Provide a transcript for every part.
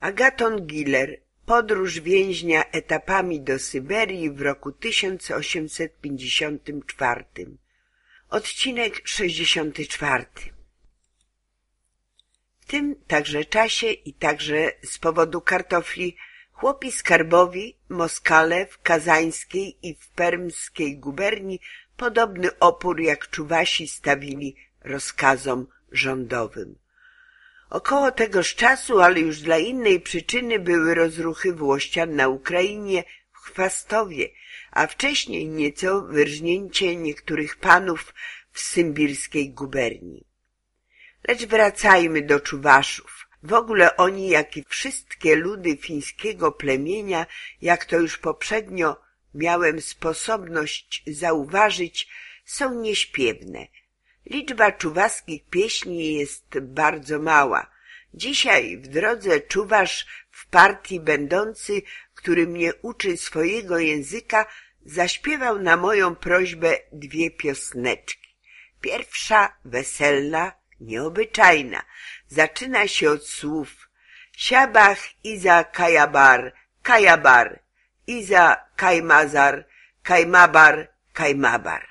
Agaton Giller Podróż więźnia etapami do Syberii w roku 1854 Odcinek 64 W tym także czasie i także z powodu kartofli chłopi skarbowi, Moskale w kazańskiej i w permskiej guberni podobny opór jak czuwasi stawili rozkazom rządowym. Około tegoż czasu, ale już dla innej przyczyny, były rozruchy Włościan na Ukrainie w Chwastowie, a wcześniej nieco wyrżnięcie niektórych panów w symbirskiej guberni. Lecz wracajmy do Czuwaszów. W ogóle oni, jak i wszystkie ludy fińskiego plemienia, jak to już poprzednio miałem sposobność zauważyć, są nieśpiewne – Liczba czuwaskich pieśni jest bardzo mała. Dzisiaj w drodze czuwasz w partii będący, który mnie uczy swojego języka, zaśpiewał na moją prośbę dwie piosneczki. Pierwsza weselna, nieobyczajna. Zaczyna się od słów Siabach Iza Kajabar, Kajabar, Iza Kajmazar, Kajmabar, Kajmabar.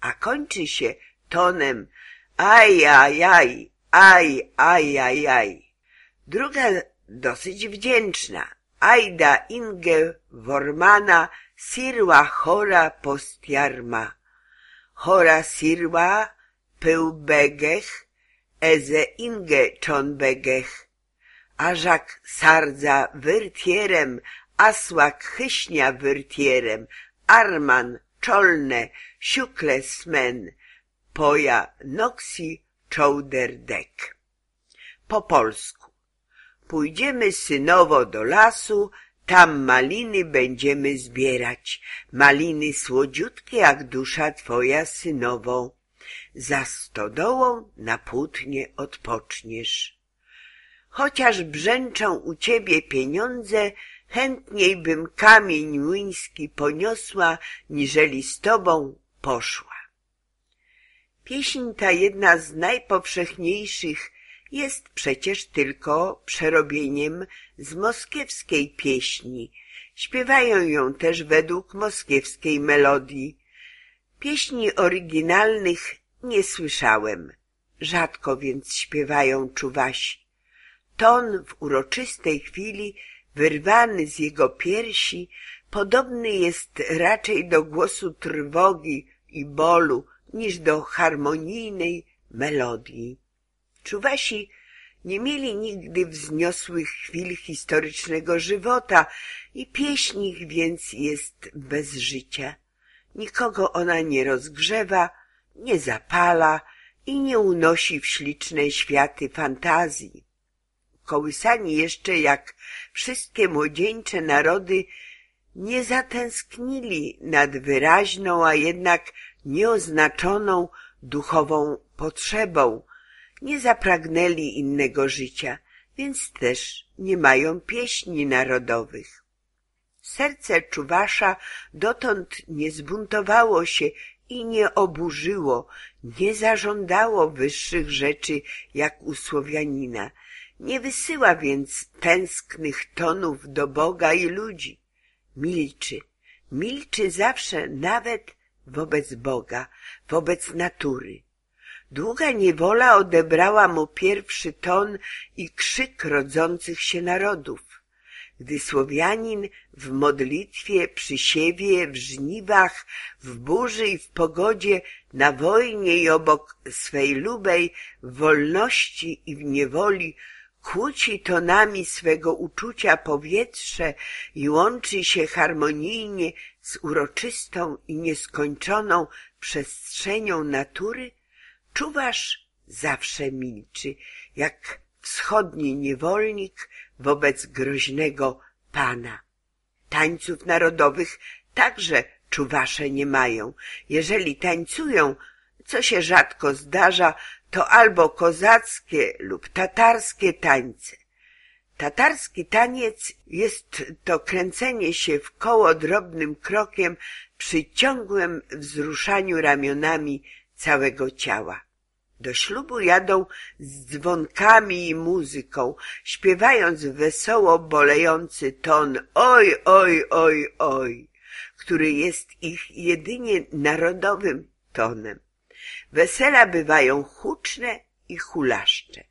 A kończy się tonem aj, aj, aj, aj, aj, aj, aj. Druga dosyć wdzięczna. Ajda Inge Wormana sirła chora postiarma. Chora sirła pełbegech, eze Inge czonbegech. Ażak sardza wyrtierem, asłak chyśnia wyrtierem, arman czolne, siukle smen, poja noxi czołderdek. Po polsku. Pójdziemy synowo do lasu, tam maliny będziemy zbierać. Maliny słodziutkie jak dusza twoja synowo. Za stodołą na płótnie odpoczniesz. Chociaż brzęczą u ciebie pieniądze, chętniej bym kamień młyński poniosła, niżeli z tobą poszła. Pieśń ta jedna z najpowszechniejszych jest przecież tylko przerobieniem z moskiewskiej pieśni. Śpiewają ją też według moskiewskiej melodii. Pieśni oryginalnych nie słyszałem. Rzadko więc śpiewają czuwasi. Ton w uroczystej chwili, wyrwany z jego piersi, podobny jest raczej do głosu trwogi i bólu, niż do harmonijnej melodii. Czuwasi nie mieli nigdy wzniosłych chwil historycznego żywota i pieśń ich więc jest bez życia. Nikogo ona nie rozgrzewa, nie zapala i nie unosi w śliczne światy fantazji. Kołysani jeszcze jak wszystkie młodzieńcze narody nie zatęsknili nad wyraźną, a jednak nieoznaczoną duchową potrzebą, nie zapragnęli innego życia, więc też nie mają pieśni narodowych. Serce Czuwasza dotąd nie zbuntowało się i nie oburzyło, nie zażądało wyższych rzeczy jak u Słowianina, nie wysyła więc tęsknych tonów do Boga i ludzi. Milczy, milczy zawsze nawet wobec Boga, wobec natury. Długa niewola odebrała mu pierwszy ton i krzyk rodzących się narodów. Gdy Słowianin w modlitwie, przy siewie, w żniwach, w burzy i w pogodzie, na wojnie i obok swej lubej, w wolności i w niewoli kłóci tonami swego uczucia powietrze i łączy się harmonijnie z uroczystą i nieskończoną przestrzenią natury, czuwasz zawsze milczy, jak wschodni niewolnik wobec groźnego pana. Tańców narodowych także czuwasze nie mają. Jeżeli tańcują, co się rzadko zdarza, to albo kozackie lub tatarskie tańce. Tatarski taniec jest to kręcenie się w koło drobnym krokiem przy ciągłym wzruszaniu ramionami całego ciała. Do ślubu jadą z dzwonkami i muzyką, śpiewając wesoło bolejący ton oj, oj, oj, oj, który jest ich jedynie narodowym tonem. Wesela bywają huczne i hulaszcze.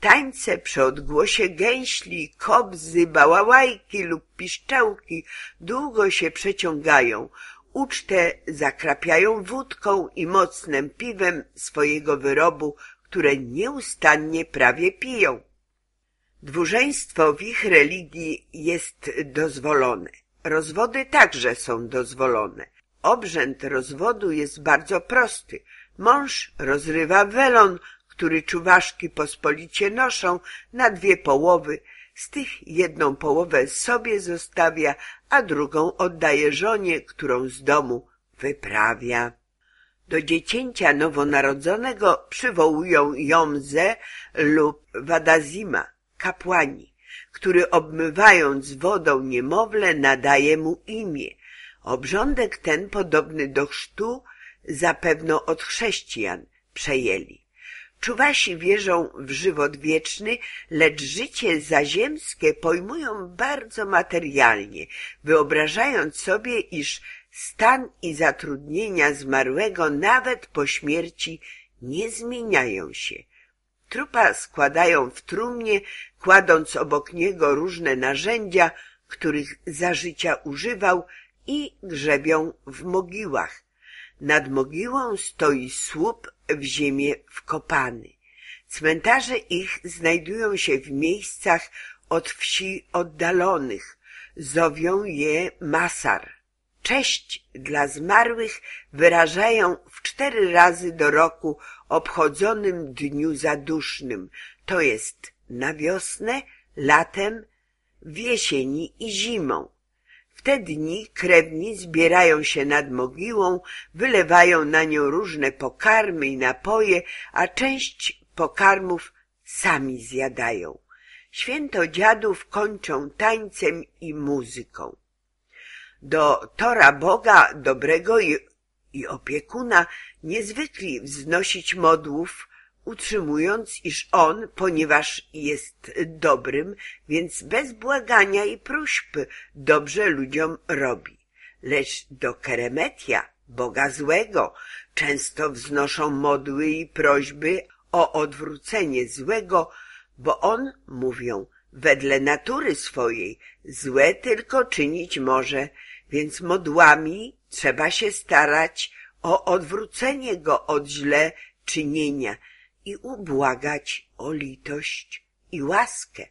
Tańce przy odgłosie gęśli, kobzy, bałałajki lub piszczałki długo się przeciągają, ucztę zakrapiają wódką i mocnym piwem swojego wyrobu, które nieustannie prawie piją. Dwużeństwo w ich religii jest dozwolone. Rozwody także są dozwolone. Obrzęd rozwodu jest bardzo prosty. Mąż rozrywa welon, który czuwaszki pospolicie noszą, na dwie połowy. Z tych jedną połowę sobie zostawia, a drugą oddaje żonie, którą z domu wyprawia. Do dziecięcia nowonarodzonego przywołują Jomze lub Wadazima, kapłani, który obmywając wodą niemowlę nadaje mu imię. Obrządek ten, podobny do chrztu, zapewno od chrześcijan przejęli. Czuwasi wierzą w żywot wieczny, lecz życie zaziemskie pojmują bardzo materialnie, wyobrażając sobie, iż stan i zatrudnienia zmarłego nawet po śmierci nie zmieniają się. Trupa składają w trumnie, kładąc obok niego różne narzędzia, których za życia używał i grzebią w mogiłach. Nad mogiłą stoi słup w ziemię wkopany. Cmentarze ich znajdują się w miejscach od wsi oddalonych. Zowią je masar. Cześć dla zmarłych wyrażają w cztery razy do roku obchodzonym dniu zadusznym, to jest na wiosnę, latem, w jesieni i zimą. Te dni krewni zbierają się nad mogiłą, wylewają na nią różne pokarmy i napoje, a część pokarmów sami zjadają. Święto dziadów kończą tańcem i muzyką. Do tora Boga dobrego i, i opiekuna niezwykli wznosić modłów, utrzymując, iż on, ponieważ jest dobrym, więc bez błagania i próśb dobrze ludziom robi. Lecz do Keremetia, Boga złego, często wznoszą modły i prośby o odwrócenie złego, bo on, mówią, wedle natury swojej, złe tylko czynić może, więc modłami trzeba się starać o odwrócenie go od źle czynienia i ubłagać o litość i łaskę.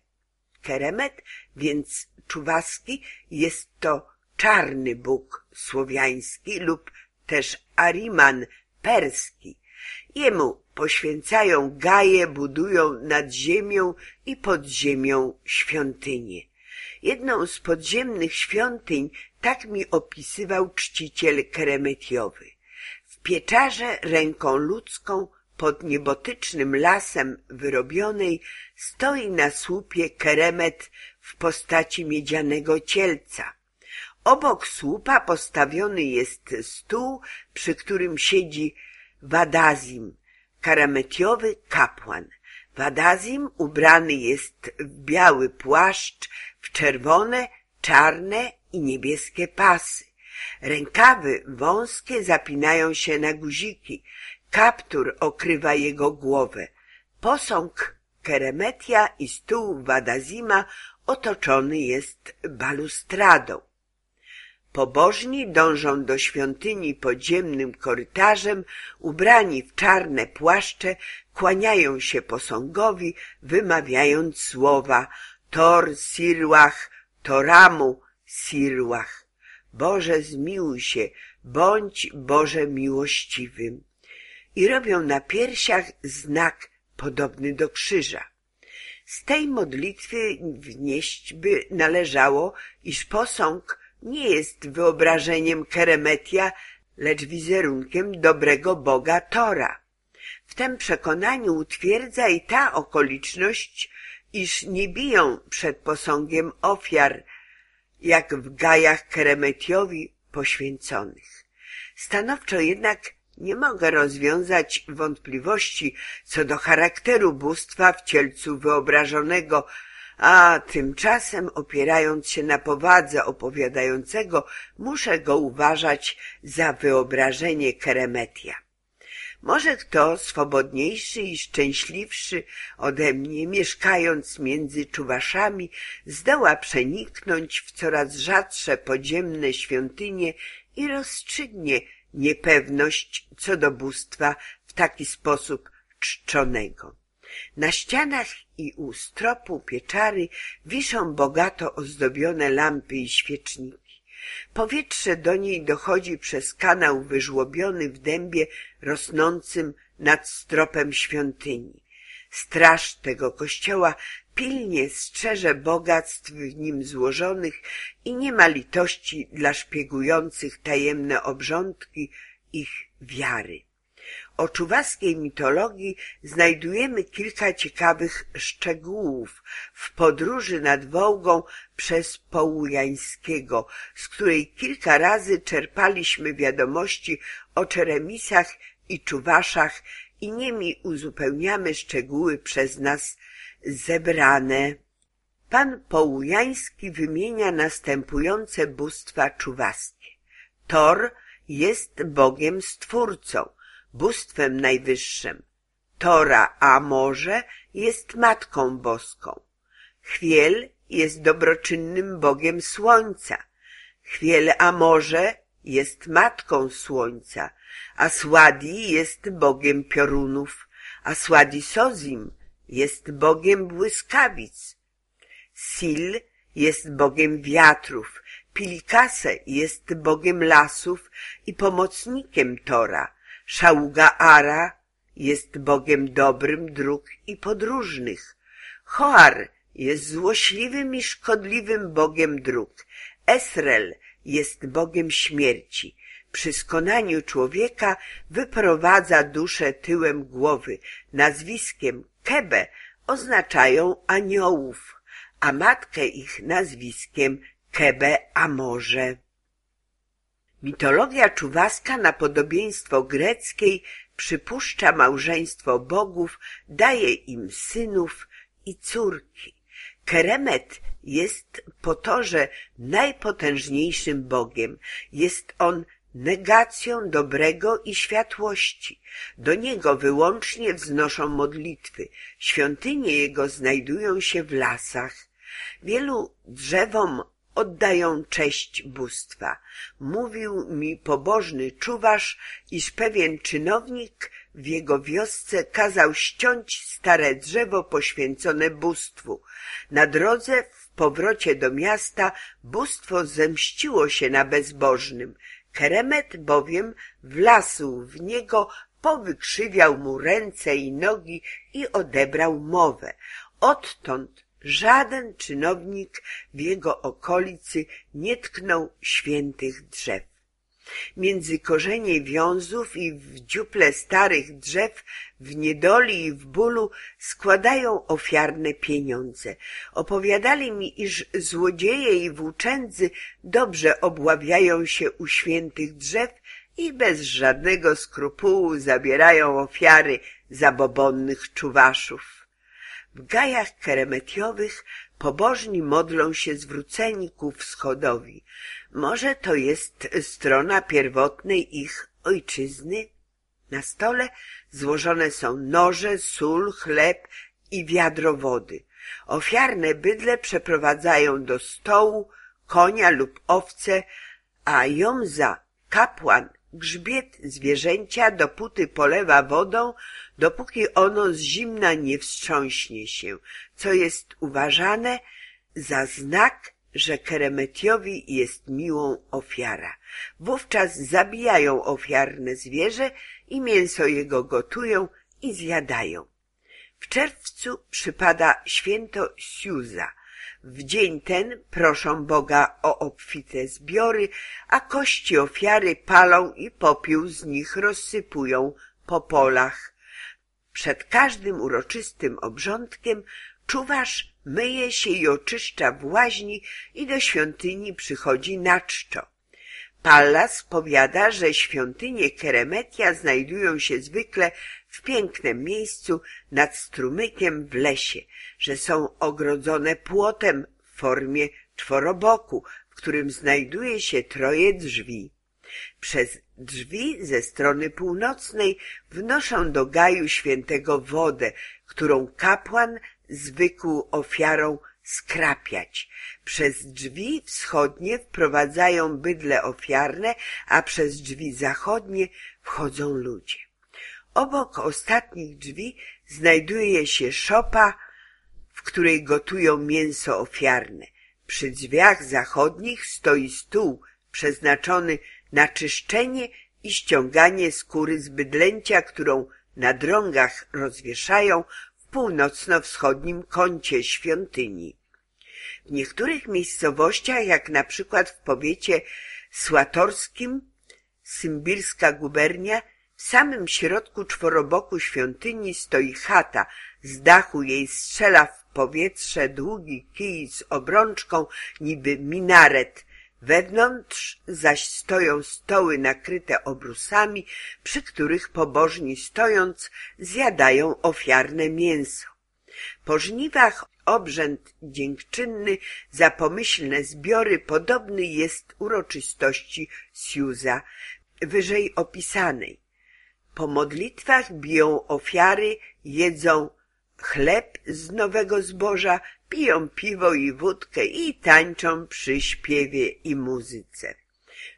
Keremet, więc czuwaski, jest to czarny bóg słowiański lub też Ariman perski. Jemu poświęcają gaje, budują nad ziemią i pod ziemią świątynie. Jedną z podziemnych świątyń tak mi opisywał czciciel keremetiowy. W pieczarze ręką ludzką pod niebotycznym lasem wyrobionej stoi na słupie keremet w postaci miedzianego cielca. Obok słupa postawiony jest stół, przy którym siedzi Wadazim, karametiowy kapłan. Wadazim ubrany jest w biały płaszcz, w czerwone, czarne i niebieskie pasy. Rękawy wąskie zapinają się na guziki, Kaptur okrywa jego głowę. Posąg Keremetia i stół Wadazima otoczony jest balustradą. Pobożni dążą do świątyni podziemnym korytarzem, ubrani w czarne płaszcze, kłaniają się posągowi, wymawiając słowa Tor Sirłach, Toramu Sirłach. Boże zmiłuj się, bądź Boże miłościwym i robią na piersiach znak podobny do krzyża. Z tej modlitwy wnieść by należało, iż posąg nie jest wyobrażeniem Keremetia, lecz wizerunkiem dobrego Boga Tora. W tym przekonaniu utwierdza i ta okoliczność, iż nie biją przed posągiem ofiar, jak w gajach Keremetiowi poświęconych. Stanowczo jednak nie mogę rozwiązać wątpliwości co do charakteru bóstwa w cielcu wyobrażonego, a tymczasem opierając się na powadze opowiadającego, muszę go uważać za wyobrażenie Keremetia. Może kto swobodniejszy i szczęśliwszy ode mnie, mieszkając między czuwaszami, zdoła przeniknąć w coraz rzadsze podziemne świątynie i rozstrzygnie niepewność co do bóstwa w taki sposób czczonego. Na ścianach i u stropu pieczary wiszą bogato ozdobione lampy i świeczniki. Powietrze do niej dochodzi przez kanał wyżłobiony w dębie rosnącym nad stropem świątyni. Straż tego kościoła pilnie strzeże bogactw w nim złożonych i nie ma litości dla szpiegujących tajemne obrządki ich wiary. O czuwaskiej mitologii znajdujemy kilka ciekawych szczegółów w podróży nad Wołgą przez Połujańskiego, z której kilka razy czerpaliśmy wiadomości o Czeremisach i Czuwaszach i nimi uzupełniamy szczegóły przez nas zebrane. Pan Połujański wymienia następujące bóstwa czuwaskie. Tor jest Bogiem Stwórcą, bóstwem najwyższym. Tora Amorze jest Matką Boską. Chwiel jest dobroczynnym Bogiem Słońca. Chwiel Amorze jest Matką Słońca, a jest Bogiem piorunów, a Sładi Sozim jest Bogiem błyskawic. Sil jest Bogiem wiatrów, Pilikase jest Bogiem lasów i pomocnikiem Tora, Szaugaara jest Bogiem dobrym dróg i podróżnych. Choar jest złośliwym i szkodliwym Bogiem dróg. Esrel jest Bogiem śmierci. Przy skonaniu człowieka wyprowadza duszę tyłem głowy. Nazwiskiem Kebe oznaczają aniołów, a matkę ich nazwiskiem Kebe Amorze. Mitologia czuwaska na podobieństwo greckiej przypuszcza małżeństwo bogów, daje im synów i córki. Keremet jest po torze najpotężniejszym bogiem. Jest on negacją dobrego i światłości. Do niego wyłącznie wznoszą modlitwy. Świątynie jego znajdują się w lasach. Wielu drzewom oddają cześć bóstwa. Mówił mi pobożny czuwasz, iż pewien czynownik w jego wiosce kazał ściąć stare drzewo poświęcone bóstwu. Na drodze w powrocie do miasta bóstwo zemściło się na bezbożnym. Keremet bowiem wlasł w niego, powykrzywiał mu ręce i nogi i odebrał mowę. Odtąd Żaden czynownik w jego okolicy nie tknął świętych drzew. Między korzenie wiązów i w dziuple starych drzew, w niedoli i w bólu składają ofiarne pieniądze. Opowiadali mi, iż złodzieje i włóczędzy dobrze obławiają się u świętych drzew i bez żadnego skrupułu zabierają ofiary zabobonnych czuwaszów. W gajach keremetiowych pobożni modlą się zwróceni ku wschodowi. Może to jest strona pierwotnej ich ojczyzny? Na stole złożone są noże, sól, chleb i wiadro wody. Ofiarne bydle przeprowadzają do stołu konia lub owce, a Jomza, kapłan, Grzbiet zwierzęcia dopóty polewa wodą, dopóki ono z zimna nie wstrząśnie się, co jest uważane za znak, że Keremetiowi jest miłą ofiara. Wówczas zabijają ofiarne zwierzę i mięso jego gotują i zjadają. W czerwcu przypada święto Siuza, w dzień ten proszą Boga o obfite zbiory, a kości ofiary palą i popiół z nich rozsypują po polach. Przed każdym uroczystym obrządkiem czuwasz myje się i oczyszcza w łaźni i do świątyni przychodzi na czczo. Pallas powiada, że świątynie Keremetia znajdują się zwykle w pięknym miejscu nad strumykiem w lesie, że są ogrodzone płotem w formie czworoboku, w którym znajduje się troje drzwi. Przez drzwi ze strony północnej wnoszą do gaju świętego wodę, którą kapłan zwykł ofiarą skrapiać. Przez drzwi wschodnie wprowadzają bydle ofiarne, a przez drzwi zachodnie wchodzą ludzie. Obok ostatnich drzwi znajduje się szopa, w której gotują mięso ofiarne. Przy drzwiach zachodnich stoi stół przeznaczony na czyszczenie i ściąganie skóry z bydlęcia, którą na drągach rozwieszają w północno-wschodnim kącie świątyni. W niektórych miejscowościach, jak na przykład w powiecie słatorskim, symbirska gubernia, w samym środku czworoboku świątyni stoi chata, z dachu jej strzela w powietrze długi kij z obrączką, niby minaret. Wewnątrz zaś stoją stoły nakryte obrusami, przy których pobożni stojąc zjadają ofiarne mięso. Po żniwach obrzęd dziękczynny za pomyślne zbiory podobny jest uroczystości Siuza, wyżej opisanej. Po modlitwach biją ofiary, jedzą chleb z nowego zboża, piją piwo i wódkę i tańczą przy śpiewie i muzyce.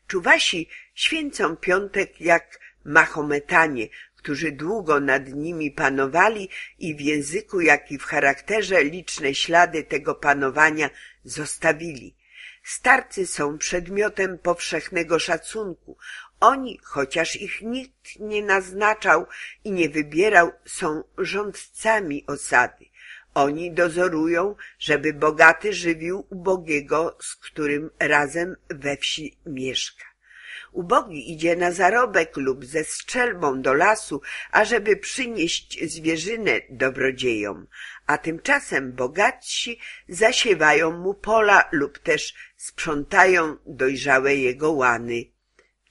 Czuwasi święcą piątek jak Mahometanie, którzy długo nad nimi panowali i w języku, jak i w charakterze liczne ślady tego panowania zostawili. Starcy są przedmiotem powszechnego szacunku. Oni, chociaż ich nikt nie naznaczał i nie wybierał, są rządcami osady. Oni dozorują, żeby bogaty żywił ubogiego, z którym razem we wsi mieszka. Ubogi idzie na zarobek lub ze strzelbą do lasu, ażeby przynieść zwierzynę dobrodziejom, a tymczasem bogatsi zasiewają mu pola lub też sprzątają dojrzałe jego łany.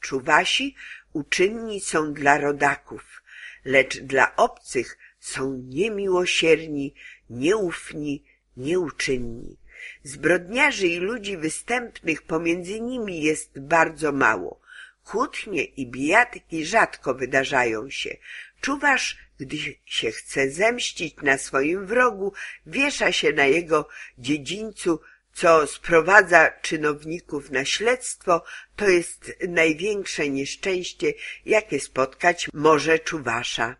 Czuwasi uczynni są dla rodaków, lecz dla obcych są niemiłosierni, nieufni, nieuczynni. Zbrodniarzy i ludzi występnych pomiędzy nimi jest bardzo mało. Kłótnie i bijatyki rzadko wydarzają się. Czuwasz, gdy się chce zemścić na swoim wrogu, wiesza się na jego dziedzińcu, co sprowadza czynowników na śledztwo, to jest największe nieszczęście, jakie spotkać może Czuwasza.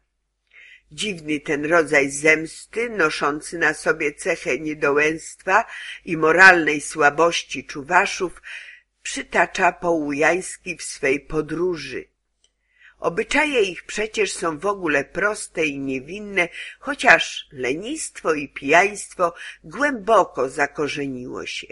Dziwny ten rodzaj zemsty, noszący na sobie cechę niedołęstwa i moralnej słabości Czuwaszów, przytacza Połujański w swej podróży. Obyczaje ich przecież są w ogóle proste i niewinne, chociaż lenistwo i pijaństwo głęboko zakorzeniło się.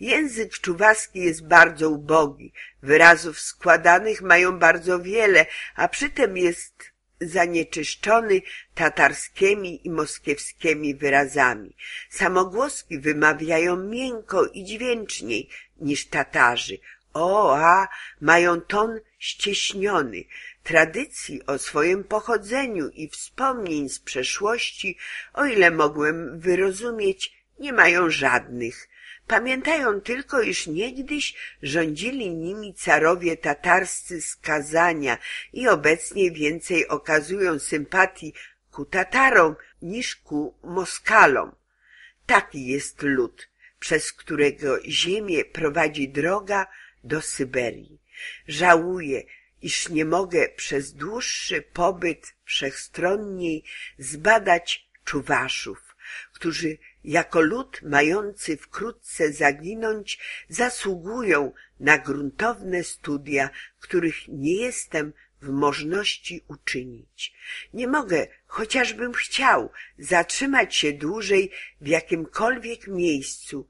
Język czuwaski jest bardzo ubogi, wyrazów składanych mają bardzo wiele, a przytem jest zanieczyszczony tatarskimi i moskiewskimi wyrazami. Samogłoski wymawiają miękko i dźwięczniej niż Tatarzy. O, a, mają ton ścieśniony. Tradycji o swoim pochodzeniu i wspomnień z przeszłości, o ile mogłem wyrozumieć, nie mają żadnych. Pamiętają tylko, iż niegdyś rządzili nimi carowie tatarscy z Kazania i obecnie więcej okazują sympatii ku Tatarom niż ku Moskalom. Taki jest lud, przez którego ziemię prowadzi droga do Syberii. Żałuję, iż nie mogę przez dłuższy pobyt wszechstronniej zbadać czuwaszów, którzy jako lud mający wkrótce zaginąć zasługują na gruntowne studia, których nie jestem w możności uczynić. Nie mogę, chociażbym chciał, zatrzymać się dłużej w jakimkolwiek miejscu.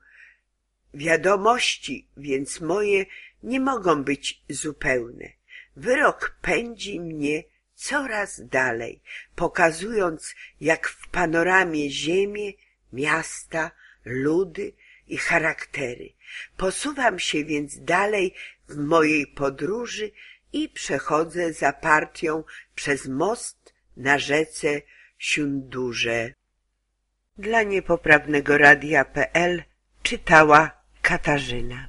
Wiadomości więc moje nie mogą być zupełne. Wyrok pędzi mnie coraz dalej, pokazując jak w panoramie ziemię, miasta, ludy i charaktery. Posuwam się więc dalej w mojej podróży i przechodzę za partią przez most na rzece Siundurze. Dla niepoprawnego radia.pl czytała Katarzyna.